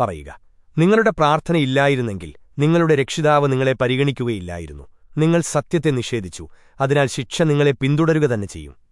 പറയുക. നിങ്ങളുടെ പ്രാർത്ഥനയില്ലായിരുന്നെങ്കിൽ നിങ്ങളുടെ രക്ഷിതാവ് നിങ്ങളെ പരിഗണിക്കുകയില്ലായിരുന്നു. നിങ്ങൾ സത്യത്തെ നിഷേധിച്ചു. അതിനാൽ ശിക്ഷ നിങ്ങളെ പിന്തുടരുക തന്നെ ചെയ്യും.